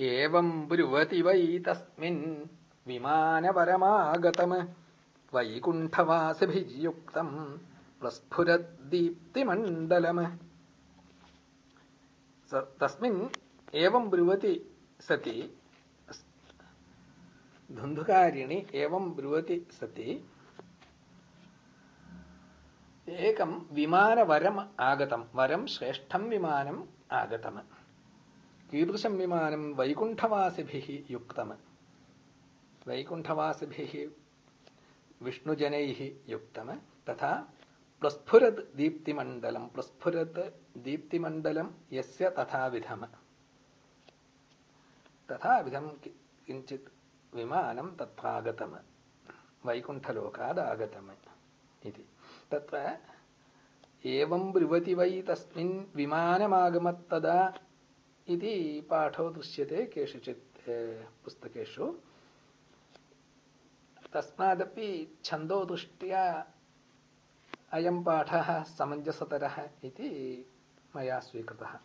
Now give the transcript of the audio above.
एवं ब्रुवति वै तस्मिन् विमानपरमागतम् वैकुण्ठवासिभिर्युक्तम् प्रस्फुरद्दीप्तिमण्डलम्। तस्मिन् एवं ब्रुवति सति धुन्धुकारिणि एवं विमानवरम् आगतं वरं श्रेष्ठं विमानम् आगतम् कीदृशं विमानं वैकुण्ठवासिभिः युक्तम्? वैकुण्ठवासिभिः विष्णुजनैः युक्तम्? तथा प्रस्फुरत् दीप्तिमण्डलं प्रस्फुरत् दीप्तिमण्डलं यस्य तथाविधम्? तथाविधं किञ्चित् विमानं तत्रागतम्। वैकुण्ठलोकादागतम् इति। तत्र एवं ब्रुवति वै तस्मिन् विमानमागमत्तदा इति पाठो दृश्यते केषुचित् पुस्तकेषु। तस्मादपि छन्दोदृष्ट्या अयं पाठः समञ्जसतरः इति मया स्वीकृतः